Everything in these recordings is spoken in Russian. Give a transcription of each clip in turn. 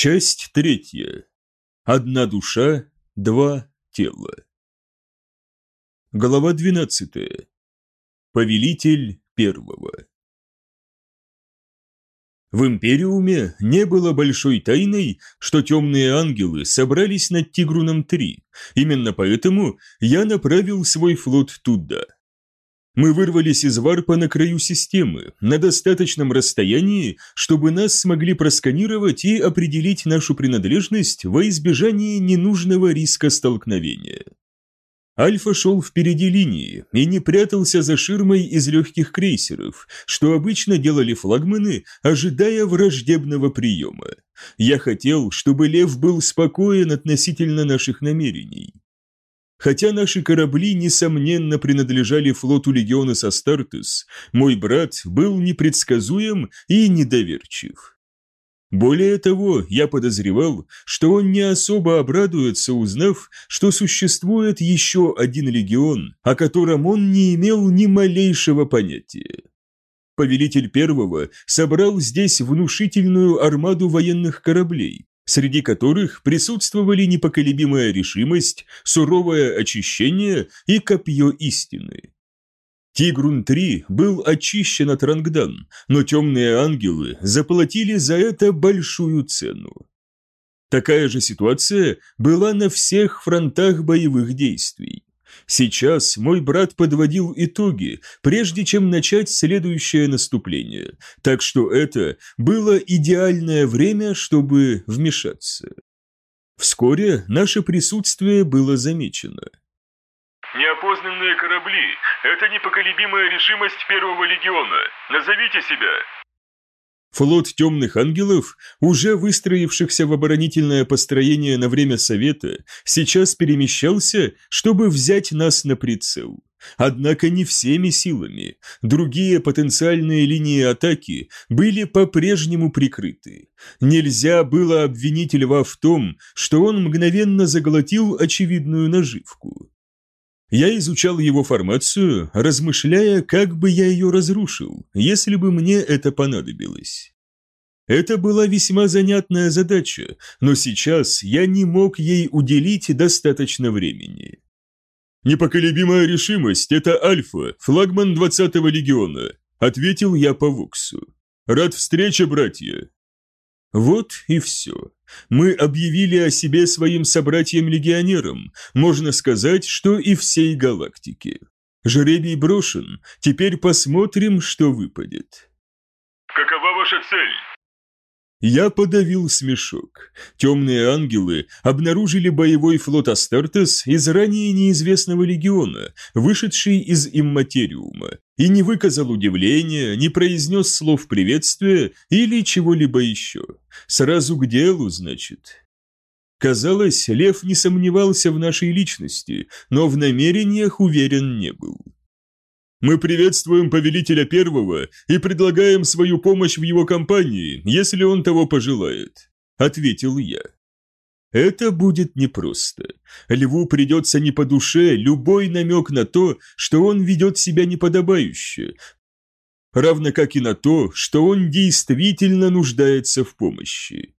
Часть третья. Одна душа, два тела. Глава двенадцатая. Повелитель первого. В Империуме не было большой тайной, что темные ангелы собрались над Тигруном-3. Именно поэтому я направил свой флот туда – мы вырвались из варпа на краю системы, на достаточном расстоянии, чтобы нас смогли просканировать и определить нашу принадлежность во избежание ненужного риска столкновения. Альфа шел впереди линии и не прятался за ширмой из легких крейсеров, что обычно делали флагманы, ожидая враждебного приема. Я хотел, чтобы Лев был спокоен относительно наших намерений. Хотя наши корабли, несомненно, принадлежали флоту легиона Састартес, мой брат был непредсказуем и недоверчив. Более того, я подозревал, что он не особо обрадуется, узнав, что существует еще один легион, о котором он не имел ни малейшего понятия. Повелитель первого собрал здесь внушительную армаду военных кораблей, среди которых присутствовали непоколебимая решимость, суровое очищение и копье истины. Тигрун-3 был очищен от Рангдан, но темные ангелы заплатили за это большую цену. Такая же ситуация была на всех фронтах боевых действий. Сейчас мой брат подводил итоги, прежде чем начать следующее наступление, так что это было идеальное время, чтобы вмешаться. Вскоре наше присутствие было замечено. «Неопознанные корабли – это непоколебимая решимость Первого Легиона. Назовите себя!» Флот темных ангелов, уже выстроившихся в оборонительное построение на время Совета, сейчас перемещался, чтобы взять нас на прицел. Однако не всеми силами. Другие потенциальные линии атаки были по-прежнему прикрыты. Нельзя было обвинить Льва в том, что он мгновенно заглотил очевидную наживку. Я изучал его формацию, размышляя, как бы я ее разрушил, если бы мне это понадобилось. Это была весьма занятная задача, но сейчас я не мог ей уделить достаточно времени. «Непоколебимая решимость – это Альфа, флагман 20-го легиона», – ответил я по Воксу. «Рад встрече, братья!» Вот и все. Мы объявили о себе своим собратьям-легионерам, можно сказать, что и всей галактике. Жребий брошен, теперь посмотрим, что выпадет. «Какова ваша цель?» Я подавил смешок. Темные ангелы обнаружили боевой флот Астартес из ранее неизвестного легиона, вышедший из имматериума, и не выказал удивления, не произнес слов приветствия или чего-либо еще. Сразу к делу, значит. Казалось, Лев не сомневался в нашей личности, но в намерениях уверен не был. Мы приветствуем повелителя первого и предлагаем свою помощь в его кампании, если он того пожелает», — ответил я. Это будет непросто. Льву придется не по душе любой намек на то, что он ведет себя неподобающе, равно как и на то, что он действительно нуждается в помощи.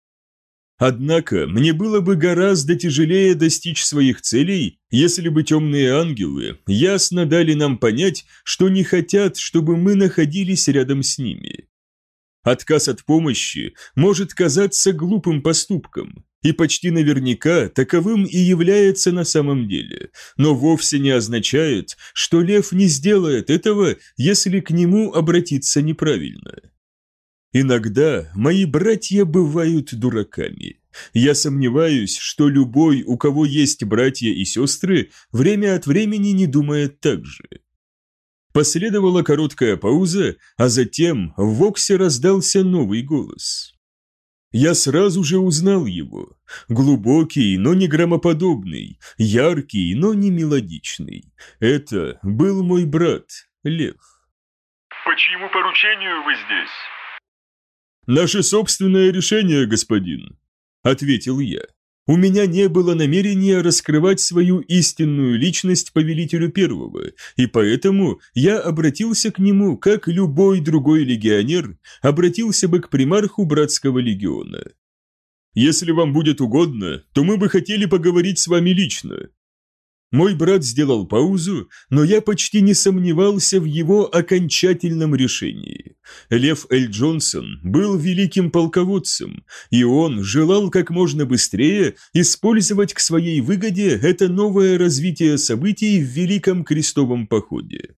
Однако мне было бы гораздо тяжелее достичь своих целей, если бы темные ангелы ясно дали нам понять, что не хотят, чтобы мы находились рядом с ними. Отказ от помощи может казаться глупым поступком, и почти наверняка таковым и является на самом деле, но вовсе не означает, что лев не сделает этого, если к нему обратиться неправильно. Иногда мои братья бывают дураками. Я сомневаюсь, что любой, у кого есть братья и сестры, время от времени не думает так же. Последовала короткая пауза, а затем в Воксе раздался новый голос. Я сразу же узнал его. Глубокий, но не громоподобный, яркий, но не мелодичный. Это был мой брат, Лев. «По чьему поручению вы здесь?» «Наше собственное решение, господин», – ответил я. У меня не было намерения раскрывать свою истинную личность повелителю первого, и поэтому я обратился к нему, как любой другой легионер обратился бы к примарху братского легиона. Если вам будет угодно, то мы бы хотели поговорить с вами лично». Мой брат сделал паузу, но я почти не сомневался в его окончательном решении. Лев Эль Джонсон был великим полководцем, и он желал как можно быстрее использовать к своей выгоде это новое развитие событий в Великом Крестовом походе.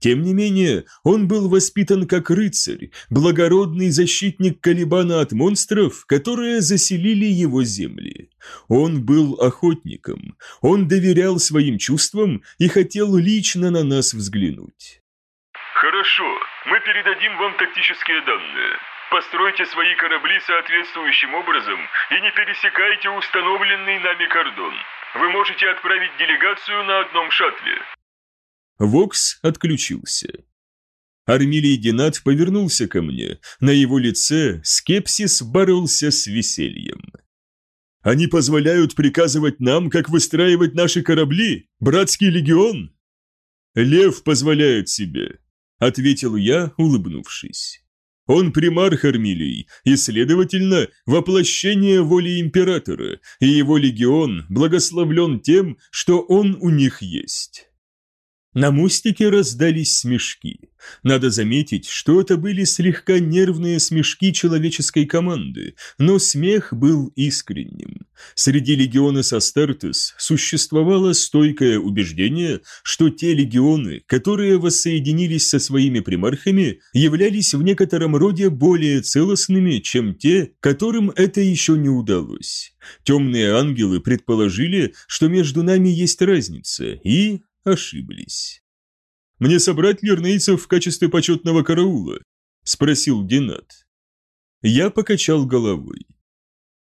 Тем не менее, он был воспитан как рыцарь, благородный защитник Калибана от монстров, которые заселили его земли. Он был охотником, он доверял своим чувствам и хотел лично на нас взглянуть. Хорошо, мы передадим вам тактические данные. Постройте свои корабли соответствующим образом и не пересекайте установленный нами кордон. Вы можете отправить делегацию на одном шаттле. Вокс отключился. Армилий Динат повернулся ко мне. На его лице скепсис боролся с весельем. «Они позволяют приказывать нам, как выстраивать наши корабли? Братский легион?» «Лев позволяет себе», — ответил я, улыбнувшись. «Он примарх Армилий, и, следовательно, воплощение воли императора, и его легион благословлен тем, что он у них есть». На мостике раздались смешки. Надо заметить, что это были слегка нервные смешки человеческой команды, но смех был искренним. Среди легиона Састартес существовало стойкое убеждение, что те легионы, которые воссоединились со своими примархами, являлись в некотором роде более целостными, чем те, которым это еще не удалось. Темные ангелы предположили, что между нами есть разница, и ошиблись. «Мне собрать лирнейцев в качестве почетного караула?» – спросил Динат. Я покачал головой.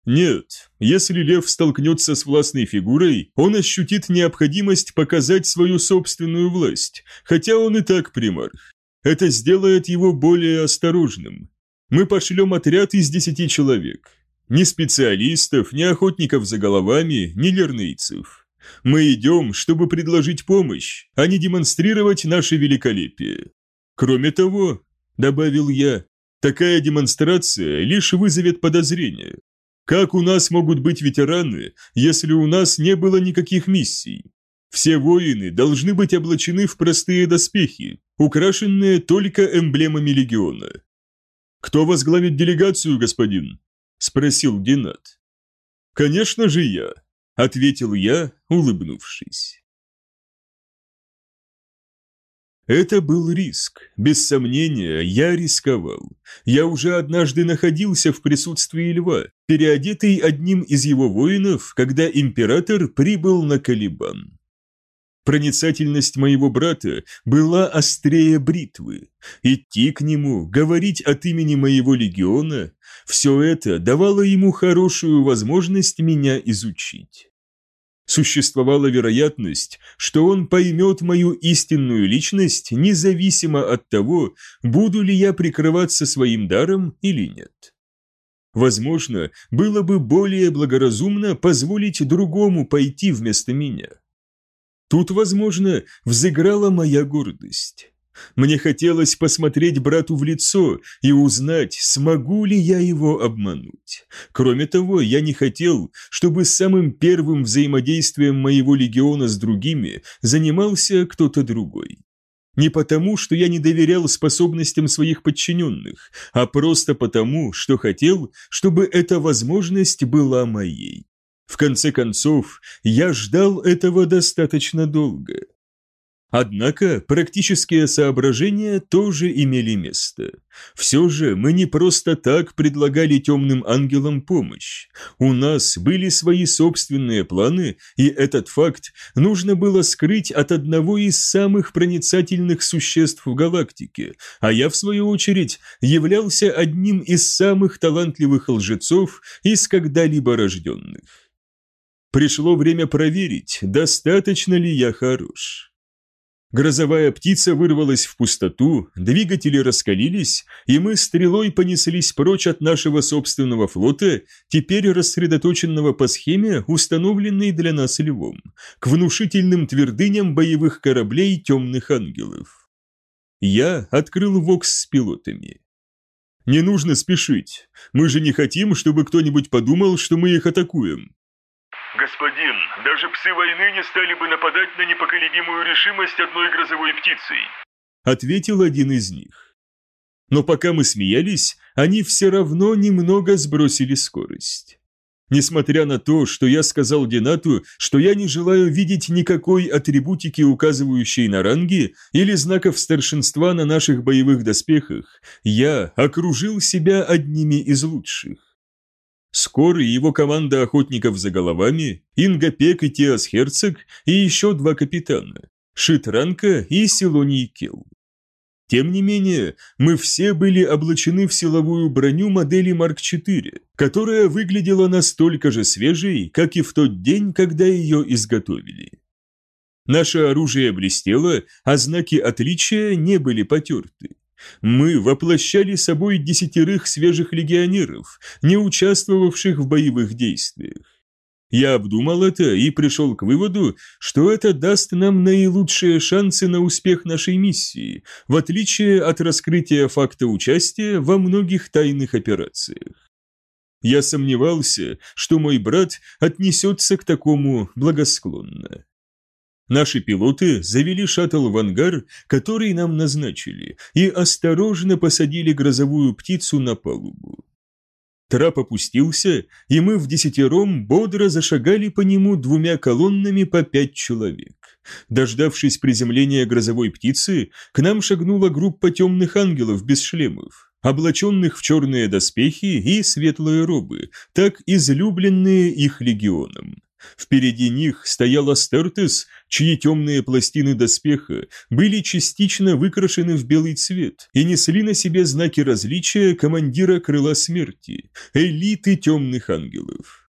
Нет, если лев столкнется с властной фигурой, он ощутит необходимость показать свою собственную власть, хотя он и так примарх. Это сделает его более осторожным. Мы пошлем отряд из десяти человек. Ни специалистов, ни охотников за головами, ни лернейцев. Мы идем, чтобы предложить помощь, а не демонстрировать наше великолепие. Кроме того, добавил я, такая демонстрация лишь вызовет подозрения. Как у нас могут быть ветераны, если у нас не было никаких миссий? Все воины должны быть облачены в простые доспехи, украшенные только эмблемами легиона. «Кто возглавит делегацию, господин?» – спросил Динат. «Конечно же я», ответил я, улыбнувшись. Это был риск. Без сомнения, я рисковал. Я уже однажды находился в присутствии льва, переодетый одним из его воинов, когда император прибыл на Калибан. Проницательность моего брата была острее бритвы. Идти к нему, говорить от имени моего легиона все это давало ему хорошую возможность меня изучить. Существовала вероятность, что он поймет мою истинную личность независимо от того, буду ли я прикрываться своим даром или нет. Возможно, было бы более благоразумно позволить другому пойти вместо меня. Тут, возможно, взыграла моя гордость. Мне хотелось посмотреть брату в лицо и узнать, смогу ли я его обмануть. Кроме того, я не хотел, чтобы самым первым взаимодействием моего легиона с другими занимался кто-то другой. Не потому, что я не доверял способностям своих подчиненных, а просто потому, что хотел, чтобы эта возможность была моей. В конце концов, я ждал этого достаточно долго. Однако практические соображения тоже имели место. Все же мы не просто так предлагали темным ангелам помощь. У нас были свои собственные планы, и этот факт нужно было скрыть от одного из самых проницательных существ в галактике, а я, в свою очередь, являлся одним из самых талантливых лжецов из когда-либо рожденных. Пришло время проверить, достаточно ли я хорош. Грозовая птица вырвалась в пустоту, двигатели раскалились, и мы стрелой понеслись прочь от нашего собственного флота, теперь рассредоточенного по схеме, установленной для нас львом, к внушительным твердыням боевых кораблей темных ангелов. Я открыл вокс с пилотами. Не нужно спешить. Мы же не хотим, чтобы кто-нибудь подумал, что мы их атакуем. Господин, даже псы войны не стали бы нападать на непоколебимую решимость одной грозовой птицей. Ответил один из них. Но пока мы смеялись, они все равно немного сбросили скорость. Несмотря на то, что я сказал Денату, что я не желаю видеть никакой атрибутики, указывающей на ранги, или знаков старшинства на наших боевых доспехах, я окружил себя одними из лучших. Скоро его команда охотников за головами, Инга Пек и Тиас Херцог и еще два капитана – Шитранка и Силоний Кел. Тем не менее, мы все были облачены в силовую броню модели Марк IV, которая выглядела настолько же свежей, как и в тот день, когда ее изготовили. Наше оружие блестело, а знаки отличия не были потерты. Мы воплощали собой десятерых свежих легионеров, не участвовавших в боевых действиях. Я обдумал это и пришел к выводу, что это даст нам наилучшие шансы на успех нашей миссии, в отличие от раскрытия факта участия во многих тайных операциях. Я сомневался, что мой брат отнесется к такому благосклонно. Наши пилоты завели шаттл в ангар, который нам назначили, и осторожно посадили грозовую птицу на палубу. Трап опустился, и мы в десятером бодро зашагали по нему двумя колоннами по пять человек. Дождавшись приземления грозовой птицы, к нам шагнула группа темных ангелов без шлемов, облаченных в черные доспехи и светлые робы, так излюбленные их легионом. Впереди них стоял Астертес, чьи темные пластины доспеха были частично выкрашены в белый цвет и несли на себе знаки различия командира крыла смерти, элиты темных ангелов.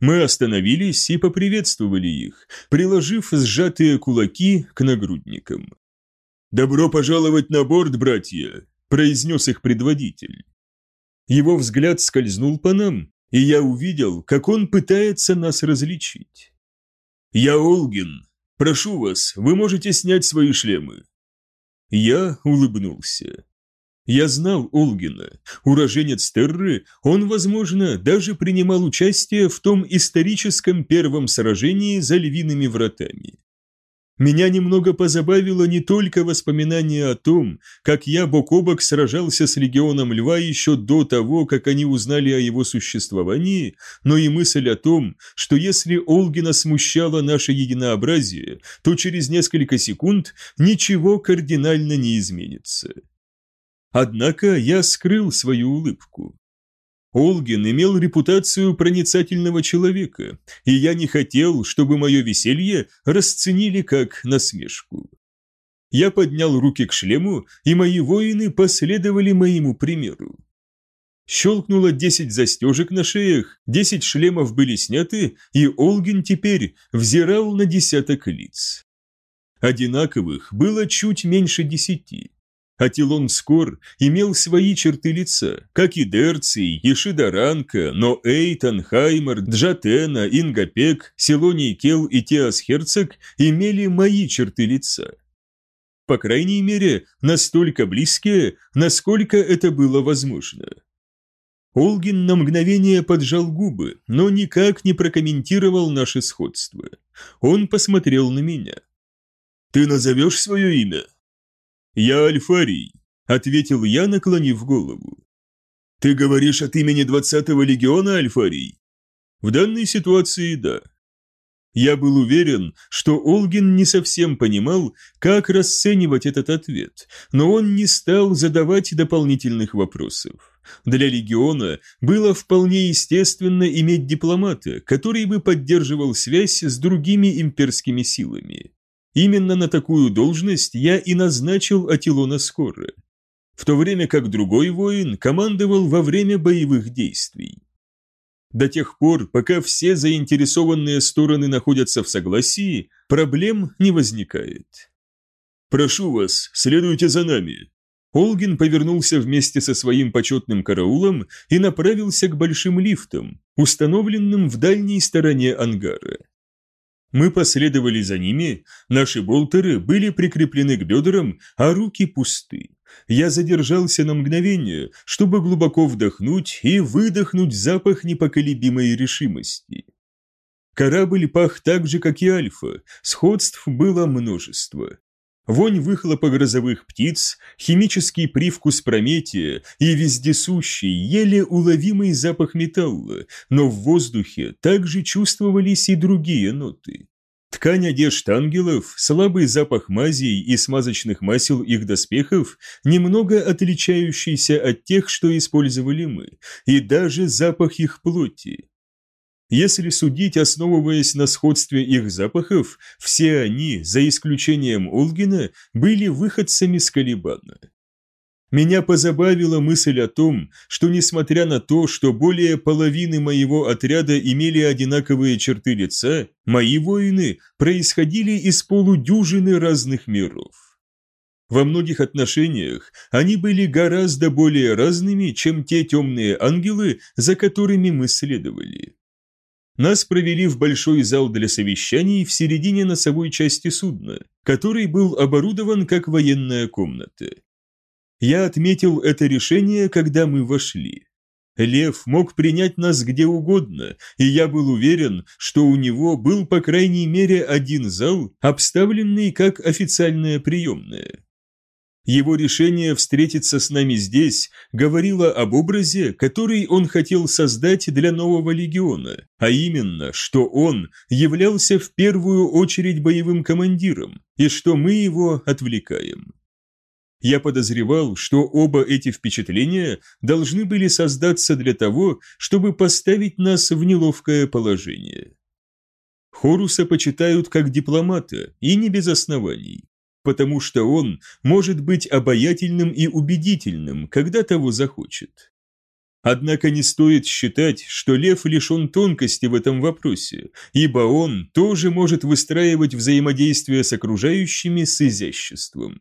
Мы остановились и поприветствовали их, приложив сжатые кулаки к нагрудникам. «Добро пожаловать на борт, братья!» – произнес их предводитель. Его взгляд скользнул по нам, и я увидел, как он пытается нас различить. «Я Олгин. Прошу вас, вы можете снять свои шлемы». Я улыбнулся. Я знал Олгина, уроженец Терры, он, возможно, даже принимал участие в том историческом первом сражении за львиными вратами. Меня немного позабавило не только воспоминание о том, как я бок о бок сражался с легионом льва еще до того, как они узнали о его существовании, но и мысль о том, что если Олгина смущало наше единообразие, то через несколько секунд ничего кардинально не изменится. Однако я скрыл свою улыбку. Олгин имел репутацию проницательного человека, и я не хотел, чтобы мое веселье расценили как насмешку. Я поднял руки к шлему, и мои воины последовали моему примеру. Щелкнуло десять застежек на шеях, десять шлемов были сняты, и Олгин теперь взирал на десяток лиц. Одинаковых было чуть меньше десяти. Атилон Скор имел свои черты лица, как и Дерций, Ешидаранка, но Эйтан, Хаймер, Джатена, Ингапек, Силоний Кел и Теас Херцог имели мои черты лица. По крайней мере, настолько близкие, насколько это было возможно. Олгин на мгновение поджал губы, но никак не прокомментировал наше сходство. Он посмотрел на меня. «Ты назовешь свое имя?» «Я Альфарий», — ответил я, наклонив голову. «Ты говоришь от имени двадцатого легиона, Альфарий?» «В данной ситуации да». Я был уверен, что Олгин не совсем понимал, как расценивать этот ответ, но он не стал задавать дополнительных вопросов. Для легиона было вполне естественно иметь дипломата, который бы поддерживал связь с другими имперскими силами. Именно на такую должность я и назначил Атилона Скоры, в то время как другой воин командовал во время боевых действий. До тех пор, пока все заинтересованные стороны находятся в согласии, проблем не возникает. «Прошу вас, следуйте за нами». Олгин повернулся вместе со своим почетным караулом и направился к большим лифтам, установленным в дальней стороне ангара. Мы последовали за ними, наши болтеры были прикреплены к бедрам, а руки пусты. Я задержался на мгновение, чтобы глубоко вдохнуть и выдохнуть запах непоколебимой решимости. Корабль пах так же, как и Альфа, сходств было множество. Вонь выхлопа грозовых птиц, химический привкус прометия и вездесущий, еле уловимый запах металла, но в воздухе также чувствовались и другие ноты. Ткань одежд ангелов, слабый запах мазей и смазочных масел их доспехов, немного отличающийся от тех, что использовали мы, и даже запах их плоти. Если судить, основываясь на сходстве их запахов, все они, за исключением Олгина, были выходцами с Калибана. Меня позабавила мысль о том, что несмотря на то, что более половины моего отряда имели одинаковые черты лица, мои воины происходили из полудюжины разных миров. Во многих отношениях они были гораздо более разными, чем те темные ангелы, за которыми мы следовали. Нас провели в большой зал для совещаний в середине носовой части судна, который был оборудован как военная комната. Я отметил это решение, когда мы вошли. Лев мог принять нас где угодно, и я был уверен, что у него был по крайней мере один зал, обставленный как официальная приемная. Его решение встретиться с нами здесь говорило об образе, который он хотел создать для нового легиона, а именно, что он являлся в первую очередь боевым командиром, и что мы его отвлекаем. Я подозревал, что оба эти впечатления должны были создаться для того, чтобы поставить нас в неловкое положение. Хоруса почитают как дипломата, и не без оснований потому что он может быть обаятельным и убедительным, когда того захочет. Однако не стоит считать, что лев лишен тонкости в этом вопросе, ибо он тоже может выстраивать взаимодействие с окружающими с изяществом.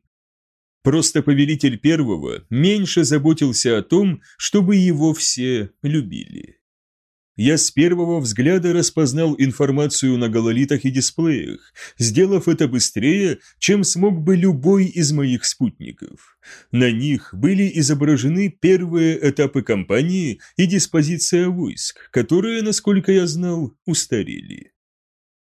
Просто повелитель первого меньше заботился о том, чтобы его все любили. Я с первого взгляда распознал информацию на гололитах и дисплеях, сделав это быстрее, чем смог бы любой из моих спутников. На них были изображены первые этапы кампании и диспозиция войск, которые, насколько я знал, устарели.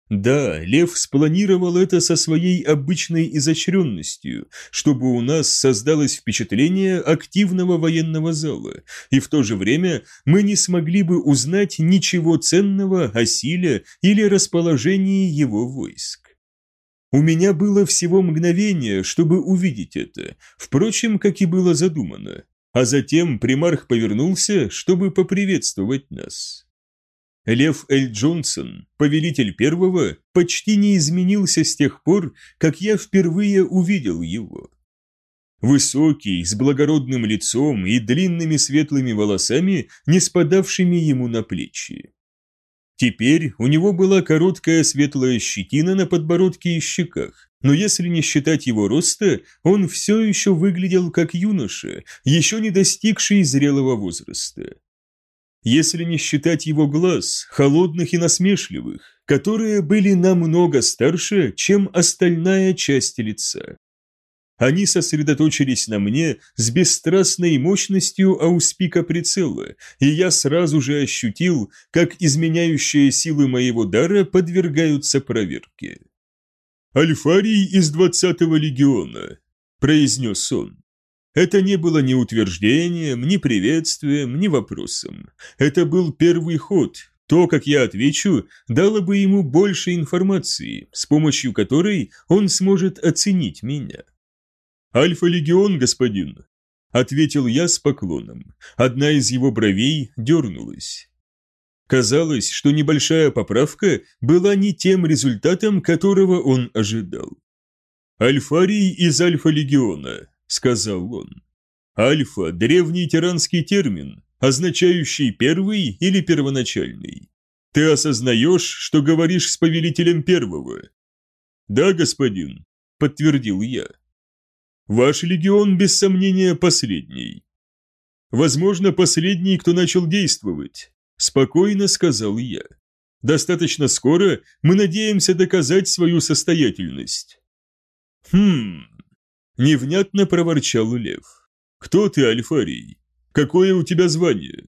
Да, Лев спланировал это со своей обычной изощренностью, чтобы у нас создалось впечатление активного военного зала, и в то же время мы не смогли бы узнать ничего ценного о силе или расположении его войск. У меня было всего мгновение, чтобы увидеть это, впрочем, как и было задумано, а затем примарх повернулся, чтобы поприветствовать нас. Лев Эль Джонсон, повелитель первого, почти не изменился с тех пор, как я впервые увидел его. Высокий, с благородным лицом и длинными светлыми волосами, не спадавшими ему на плечи. Теперь у него была короткая светлая щетина на подбородке и щеках, но если не считать его роста, он все еще выглядел как юноша, еще не достигший зрелого возраста если не считать его глаз, холодных и насмешливых, которые были намного старше, чем остальная часть лица. Они сосредоточились на мне с бесстрастной мощностью ауспика прицела, и я сразу же ощутил, как изменяющие силы моего дара подвергаются проверке. «Альфарий из двадцатого легиона», – произнес он. Это не было ни утверждением, ни приветствием, ни вопросом. Это был первый ход. То, как я отвечу, дало бы ему больше информации, с помощью которой он сможет оценить меня. «Альфа-легион, господин», — ответил я с поклоном. Одна из его бровей дернулась. Казалось, что небольшая поправка была не тем результатом, которого он ожидал. «Альфарий из Альфа-легиона», – сказал он. «Альфа – древний тиранский термин, означающий первый или первоначальный. Ты осознаешь, что говоришь с повелителем первого?» «Да, господин», – подтвердил я. «Ваш легион, без сомнения, последний». «Возможно, последний, кто начал действовать», – спокойно сказал я. «Достаточно скоро мы надеемся доказать свою состоятельность». «Хм...» Невнятно проворчал Лев. «Кто ты, Альфарий? Какое у тебя звание?»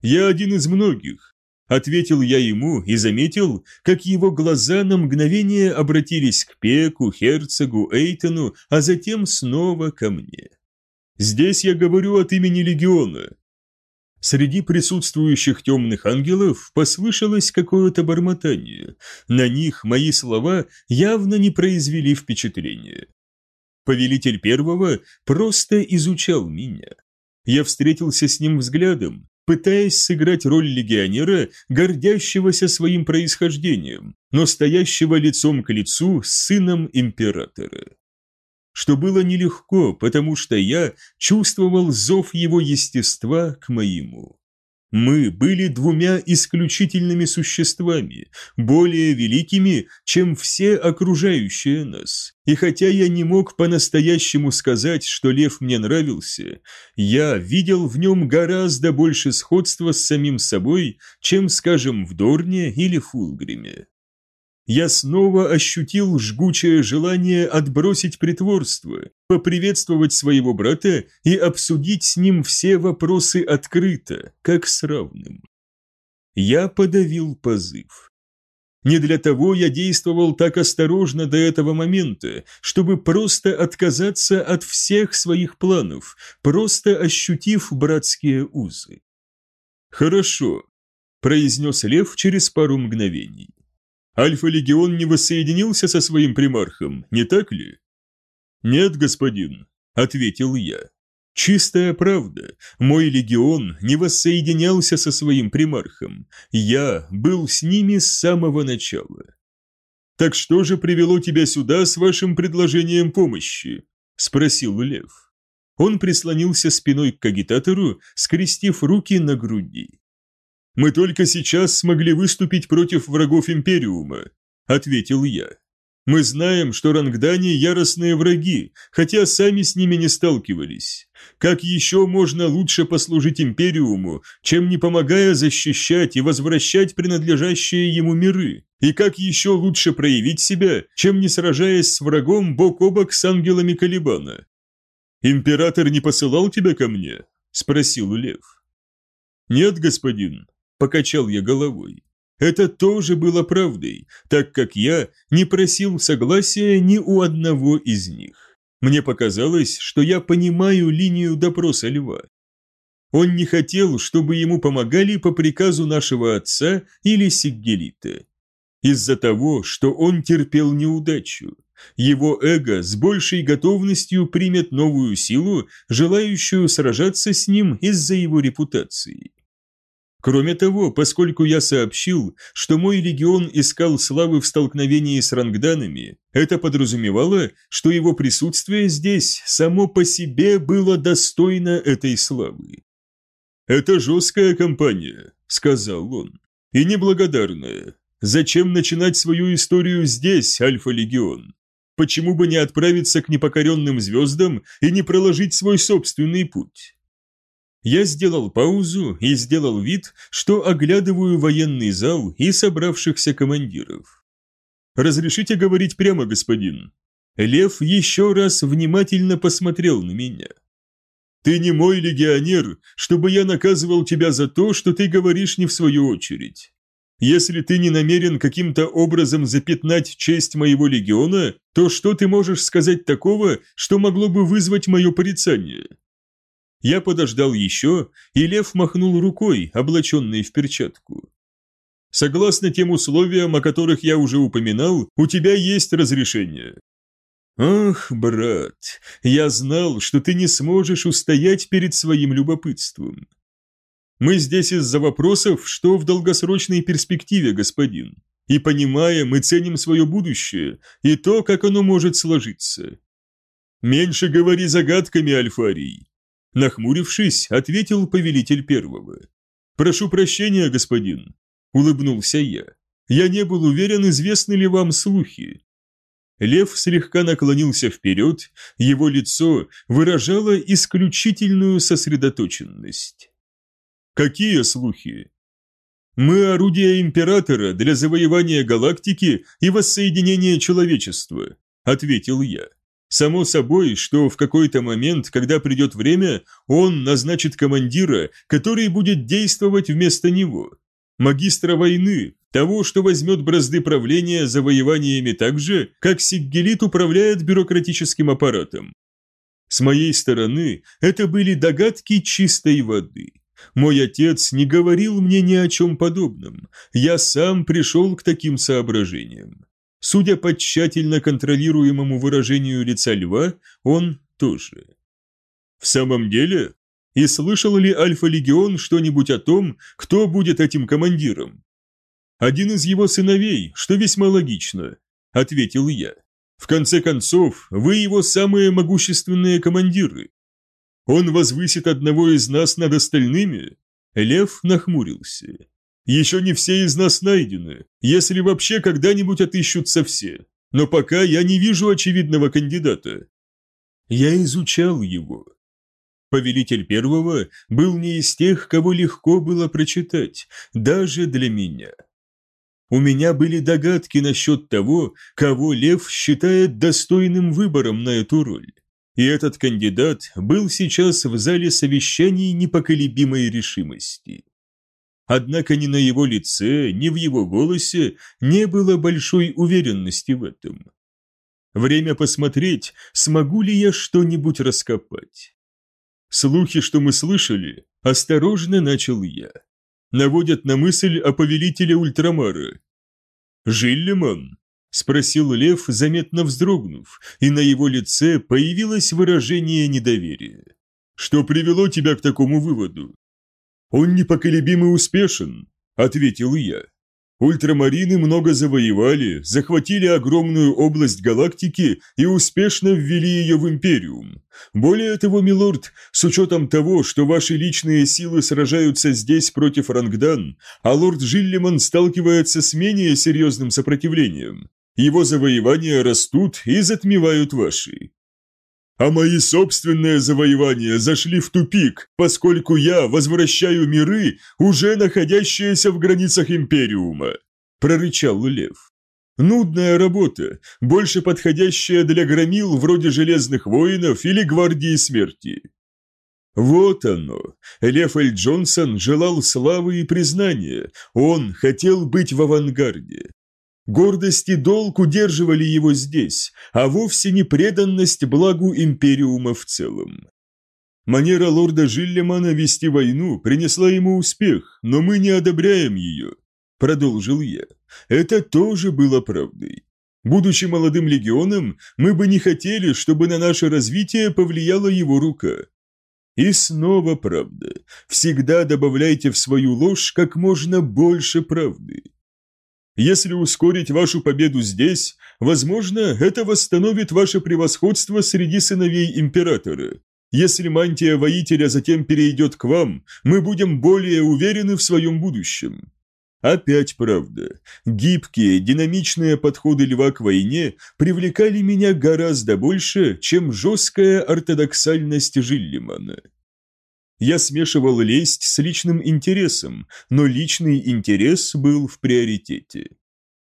«Я один из многих», — ответил я ему и заметил, как его глаза на мгновение обратились к Пеку, Херцогу, Эйтону, а затем снова ко мне. «Здесь я говорю от имени Легиона». Среди присутствующих темных ангелов послышалось какое-то бормотание. На них мои слова явно не произвели впечатления. Повелитель первого просто изучал меня. Я встретился с ним взглядом, пытаясь сыграть роль легионера, гордящегося своим происхождением, но стоящего лицом к лицу с сыном императора. Что было нелегко, потому что я чувствовал зов его естества к моему. Мы были двумя исключительными существами, более великими, чем все окружающие нас. И хотя я не мог по-настоящему сказать, что лев мне нравился, я видел в нем гораздо больше сходства с самим собой, чем, скажем, в Дорне или Фулгриме я снова ощутил жгучее желание отбросить притворство, поприветствовать своего брата и обсудить с ним все вопросы открыто, как с равным. Я подавил позыв. Не для того я действовал так осторожно до этого момента, чтобы просто отказаться от всех своих планов, просто ощутив братские узы. «Хорошо», – произнес Лев через пару мгновений. Альфа-легион не воссоединился со своим примархом, не так ли? Нет, господин, ответил я. Чистая правда, мой легион не воссоединялся со своим примархом, я был с ними с самого начала. Так что же привело тебя сюда с вашим предложением помощи? Спросил Лев. Он прислонился спиной к кагитатору, скрестив руки на груди. Мы только сейчас смогли выступить против врагов Империума», – ответил я. «Мы знаем, что рангдане – яростные враги, хотя сами с ними не сталкивались. Как еще можно лучше послужить Империуму, чем не помогая защищать и возвращать принадлежащие ему миры? И как еще лучше проявить себя, чем не сражаясь с врагом бок о бок с ангелами Калибана?» «Император не посылал тебя ко мне?» – спросил Лев. «Нет, господин», Покачал я головой. Это тоже было правдой, так как я не просил согласия ни у одного из них. Мне показалось, что я понимаю линию допроса льва. Он не хотел, чтобы ему помогали по приказу нашего отца или Сиггелита. Из-за того, что он терпел неудачу. Его эго с большей готовностью примет новую силу, желающую сражаться с ним из-за его репутации. Кроме того, поскольку я сообщил, что мой легион искал славы в столкновении с рангданами, это подразумевало, что его присутствие здесь само по себе было достойно этой славы. «Это жесткая компания», — сказал он, — «и неблагодарная. Зачем начинать свою историю здесь, Альфа-легион? Почему бы не отправиться к непокоренным звездам и не проложить свой собственный путь?» Я сделал паузу и сделал вид, что оглядываю военный зал и собравшихся командиров. «Разрешите говорить прямо, господин?» Лев еще раз внимательно посмотрел на меня. «Ты не мой легионер, чтобы я наказывал тебя за то, что ты говоришь не в свою очередь. Если ты не намерен каким-то образом запятнать честь моего легиона, то что ты можешь сказать такого, что могло бы вызвать мое порицание?» Я подождал еще, и лев махнул рукой, облаченный в перчатку. Согласно тем условиям, о которых я уже упоминал, у тебя есть разрешение. Ах, брат, я знал, что ты не сможешь устоять перед своим любопытством. Мы здесь из-за вопросов, что в долгосрочной перспективе, господин. И понимаем и ценим свое будущее, и то, как оно может сложиться. Меньше говори загадками, Альфарий. Нахмурившись, ответил повелитель первого. «Прошу прощения, господин», – улыбнулся я. «Я не был уверен, известны ли вам слухи». Лев слегка наклонился вперед, его лицо выражало исключительную сосредоточенность. «Какие слухи?» «Мы орудие Императора для завоевания галактики и воссоединения человечества», – ответил я. Само собой, что в какой-то момент, когда придет время, он назначит командира, который будет действовать вместо него. Магистра войны, того, что возьмет бразды правления завоеваниями так же, как Сиггелит управляет бюрократическим аппаратом. С моей стороны, это были догадки чистой воды. Мой отец не говорил мне ни о чем подобном. Я сам пришел к таким соображениям. Судя по тщательно контролируемому выражению лица льва, он тоже. В самом деле, и слышал ли Альфа-легион что-нибудь о том, кто будет этим командиром? Один из его сыновей, что весьма логично, ответил я. В конце концов, вы его самые могущественные командиры. Он возвысит одного из нас над остальными? Лев нахмурился. Еще не все из нас найдены, если вообще когда-нибудь отыщутся все. Но пока я не вижу очевидного кандидата. Я изучал его. Повелитель первого был не из тех, кого легко было прочитать, даже для меня. У меня были догадки насчет того, кого Лев считает достойным выбором на эту роль. И этот кандидат был сейчас в зале совещаний непоколебимой решимости. Однако ни на его лице, ни в его голосе не было большой уверенности в этом. Время посмотреть, смогу ли я что-нибудь раскопать. Слухи, что мы слышали, осторожно начал я наводят на мысль о повелителе Ультрамара. «Жиллиман?» – спросил Лев, заметно вздрогнув, и на его лице появилось выражение недоверия. «Что привело тебя к такому выводу?» «Он непоколебим и успешен», – ответил я. Ультрамарины много завоевали, захватили огромную область галактики и успешно ввели ее в Империум. Более того, милорд, с учетом того, что ваши личные силы сражаются здесь против Рангдан, а лорд Жиллиман сталкивается с менее серьезным сопротивлением, его завоевания растут и затмевают ваши а мои собственные завоевания зашли в тупик, поскольку я возвращаю миры, уже находящиеся в границах Империума», – прорычал Лев. «Нудная работа, больше подходящая для громил вроде Железных Воинов или Гвардии Смерти». Вот оно. Лев Эль Джонсон желал славы и признания. Он хотел быть в авангарде. Гордость и долг удерживали его здесь, а вовсе не преданность благу Империума в целом. Манера лорда Жиллемана вести войну принесла ему успех, но мы не одобряем ее, продолжил я. Это тоже было правдой. Будучи молодым легионом, мы бы не хотели, чтобы на наше развитие повлияла его рука. И снова правда. Всегда добавляйте в свою ложь как можно больше правды. Если ускорить вашу победу здесь, возможно, это восстановит ваше превосходство среди сыновей императора. Если мантия воителя затем перейдет к вам, мы будем более уверены в своем будущем. Опять правда. Гибкие, динамичные подходы льва к войне привлекали меня гораздо больше, чем жесткая ортодоксальность Жиллимана. Я смешивал лесть с личным интересом, но личный интерес был в приоритете.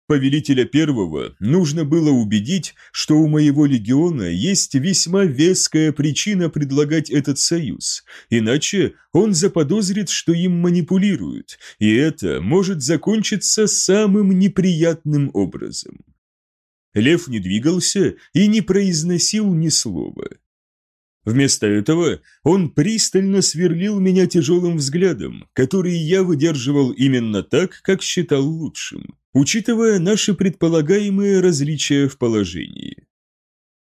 Повелителя первого нужно было убедить, что у моего легиона есть весьма веская причина предлагать этот союз, иначе он заподозрит, что им манипулируют, и это может закончиться самым неприятным образом. Лев не двигался и не произносил ни слова. Вместо этого он пристально сверлил меня тяжелым взглядом, который я выдерживал именно так, как считал лучшим, учитывая наши предполагаемые различия в положении.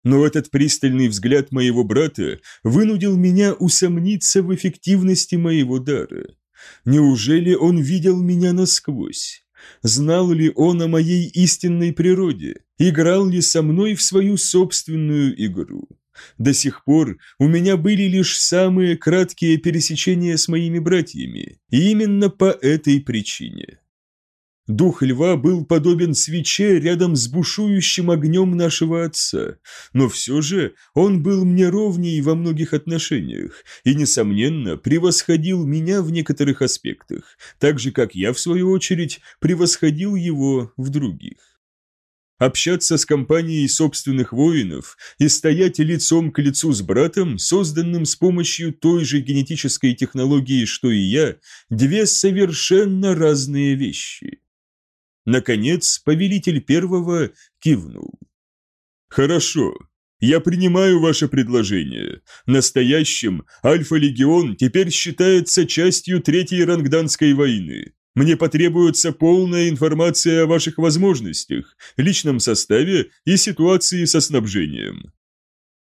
Но этот пристальный взгляд моего брата вынудил меня усомниться в эффективности моего дара. Неужели он видел меня насквозь? Знал ли он о моей истинной природе? Играл ли со мной в свою собственную игру? До сих пор у меня были лишь самые краткие пересечения с моими братьями, и именно по этой причине. Дух льва был подобен свече рядом с бушующим огнем нашего отца, но все же он был мне ровней во многих отношениях и, несомненно, превосходил меня в некоторых аспектах, так же, как я, в свою очередь, превосходил его в других. Общаться с компанией собственных воинов и стоять лицом к лицу с братом, созданным с помощью той же генетической технологии, что и я, две совершенно разные вещи. Наконец, повелитель первого кивнул. «Хорошо, я принимаю ваше предложение. Настоящим Альфа-легион теперь считается частью Третьей Рангданской войны. Мне потребуется полная информация о ваших возможностях, личном составе и ситуации со снабжением.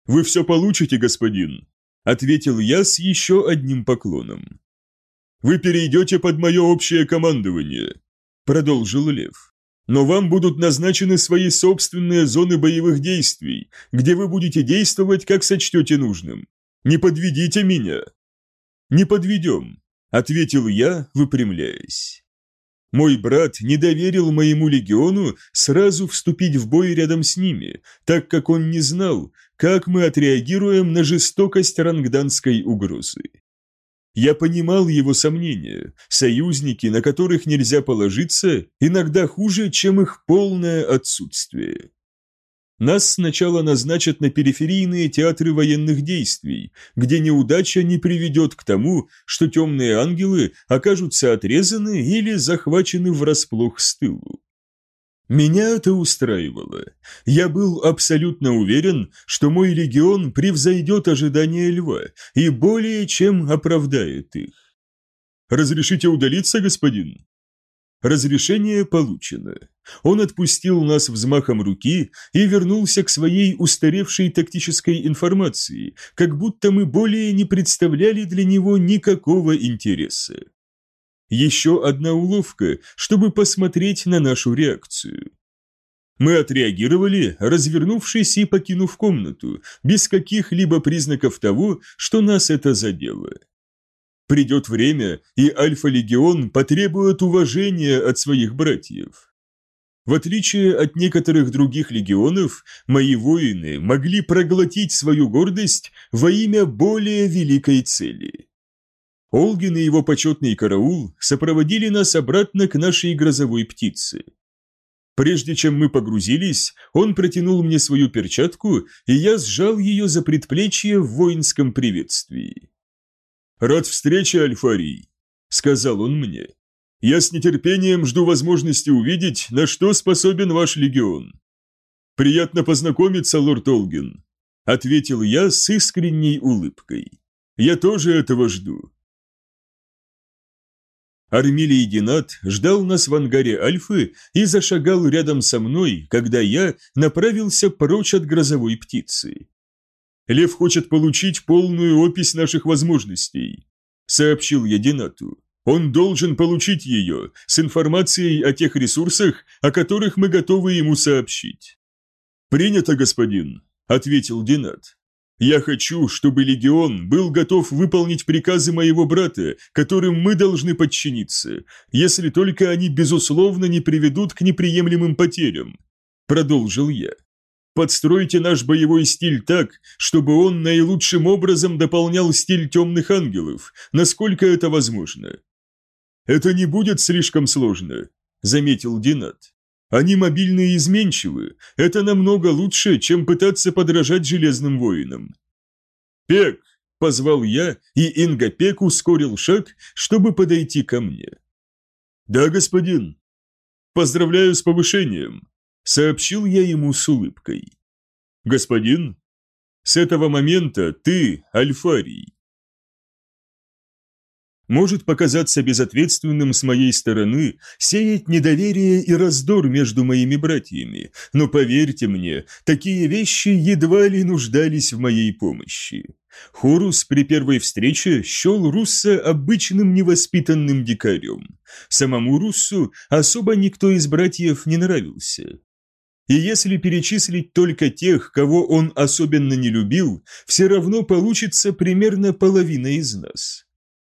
Вы все получите, господин, ответил я с еще одним поклоном. Вы перейдете под мое общее командование, продолжил Лев. Но вам будут назначены свои собственные зоны боевых действий, где вы будете действовать, как сочтете нужным. Не подведите меня. Не подведем, ответил я, выпрямляясь. Мой брат не доверил моему легиону сразу вступить в бой рядом с ними, так как он не знал, как мы отреагируем на жестокость рангданской угрозы. Я понимал его сомнения, союзники, на которых нельзя положиться, иногда хуже, чем их полное отсутствие. Нас сначала назначат на периферийные театры военных действий, где неудача не приведет к тому, что темные ангелы окажутся отрезаны или захвачены врасплох с тылу. Меня это устраивало. Я был абсолютно уверен, что мой легион превзойдет ожидания льва и более чем оправдает их. «Разрешите удалиться, господин?» Разрешение получено. Он отпустил нас взмахом руки и вернулся к своей устаревшей тактической информации, как будто мы более не представляли для него никакого интереса. Еще одна уловка, чтобы посмотреть на нашу реакцию. Мы отреагировали, развернувшись и покинув комнату, без каких-либо признаков того, что нас это задело. Придет время, и Альфа-легион потребует уважения от своих братьев. В отличие от некоторых других легионов, мои воины могли проглотить свою гордость во имя более великой цели. Олгин и его почетный караул сопроводили нас обратно к нашей грозовой птице. Прежде чем мы погрузились, он протянул мне свою перчатку, и я сжал ее за предплечье в воинском приветствии. «Рад встрече, Альфарий», — сказал он мне. «Я с нетерпением жду возможности увидеть, на что способен ваш легион». «Приятно познакомиться, лорд Олгин», — ответил я с искренней улыбкой. «Я тоже этого жду». Армилий Динат ждал нас в ангаре Альфы и зашагал рядом со мной, когда я направился прочь от грозовой птицы. Лев хочет получить полную опись наших возможностей», — сообщил я Динату. «Он должен получить ее с информацией о тех ресурсах, о которых мы готовы ему сообщить». «Принято, господин», — ответил Динат. «Я хочу, чтобы Легион был готов выполнить приказы моего брата, которым мы должны подчиниться, если только они, безусловно, не приведут к неприемлемым потерям», — продолжил я. Подстройте наш боевой стиль так, чтобы он наилучшим образом дополнял стиль темных ангелов, насколько это возможно. Это не будет слишком сложно, заметил Динат. Они мобильные и изменчивы, это намного лучше, чем пытаться подражать железным воинам. Пек, позвал я, и Инга Пек ускорил шаг, чтобы подойти ко мне. Да, господин. Поздравляю с повышением сообщил я ему с улыбкой. «Господин, с этого момента ты Альфарий». Может показаться безответственным с моей стороны сеять недоверие и раздор между моими братьями, но поверьте мне, такие вещи едва ли нуждались в моей помощи. Хорус при первой встрече счел Русса обычным невоспитанным дикарем. Самому Руссу особо никто из братьев не нравился. И если перечислить только тех, кого он особенно не любил, все равно получится примерно половина из нас.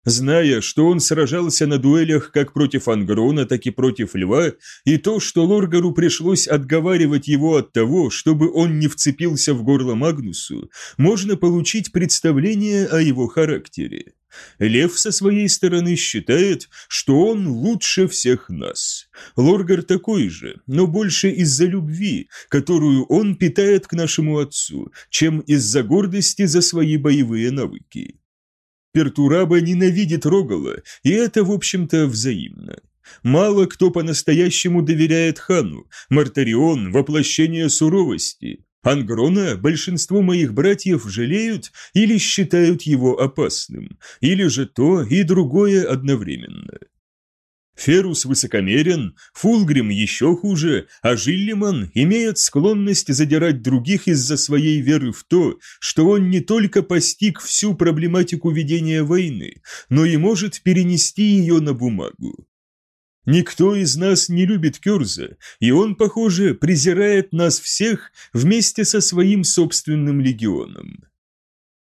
Зная, что он сражался на дуэлях как против Ангрона, так и против Льва, и то, что Лоргару пришлось отговаривать его от того, чтобы он не вцепился в горло Магнусу, можно получить представление о его характере. Лев со своей стороны считает, что он лучше всех нас. Лоргар такой же, но больше из-за любви, которую он питает к нашему отцу, чем из-за гордости за свои боевые навыки. Пертураба ненавидит Рогала, и это, в общем-то, взаимно. Мало кто по-настоящему доверяет хану, Мартарион – воплощение суровости. Ангрона большинство моих братьев жалеют или считают его опасным, или же то и другое одновременно. Ферус высокомерен, Фулгрим еще хуже, а Жиллиман имеет склонность задирать других из-за своей веры в то, что он не только постиг всю проблематику ведения войны, но и может перенести ее на бумагу. Никто из нас не любит Кёрза, и он, похоже, презирает нас всех вместе со своим собственным легионом.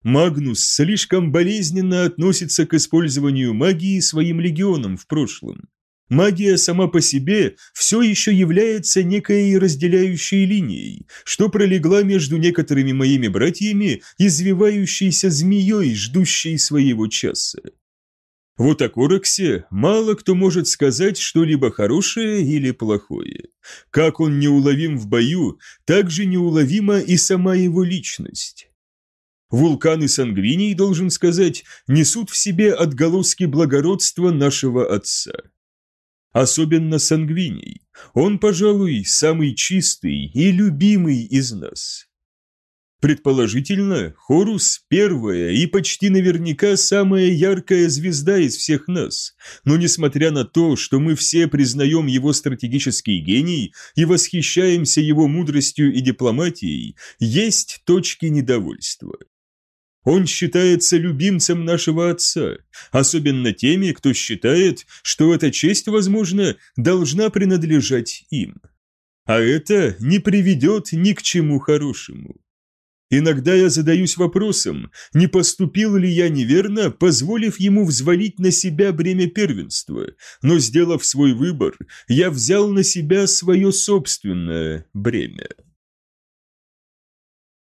Магнус слишком болезненно относится к использованию магии своим легионом в прошлом. Магия сама по себе все еще является некой разделяющей линией, что пролегла между некоторыми моими братьями, извивающейся змеей, ждущей своего часа. Вот о Короксе мало кто может сказать что-либо хорошее или плохое. Как он неуловим в бою, так же неуловима и сама его личность. Вулканы Сангвиний, должен сказать, несут в себе отголоски благородства нашего отца. Особенно Сангвиний. Он, пожалуй, самый чистый и любимый из нас. Предположительно, Хорус – первая и почти наверняка самая яркая звезда из всех нас, но несмотря на то, что мы все признаем его стратегический гений и восхищаемся его мудростью и дипломатией, есть точки недовольства. Он считается любимцем нашего отца, особенно теми, кто считает, что эта честь, возможно, должна принадлежать им. А это не приведет ни к чему хорошему. Иногда я задаюсь вопросом, не поступил ли я неверно, позволив ему взвалить на себя бремя первенства, но, сделав свой выбор, я взял на себя свое собственное бремя.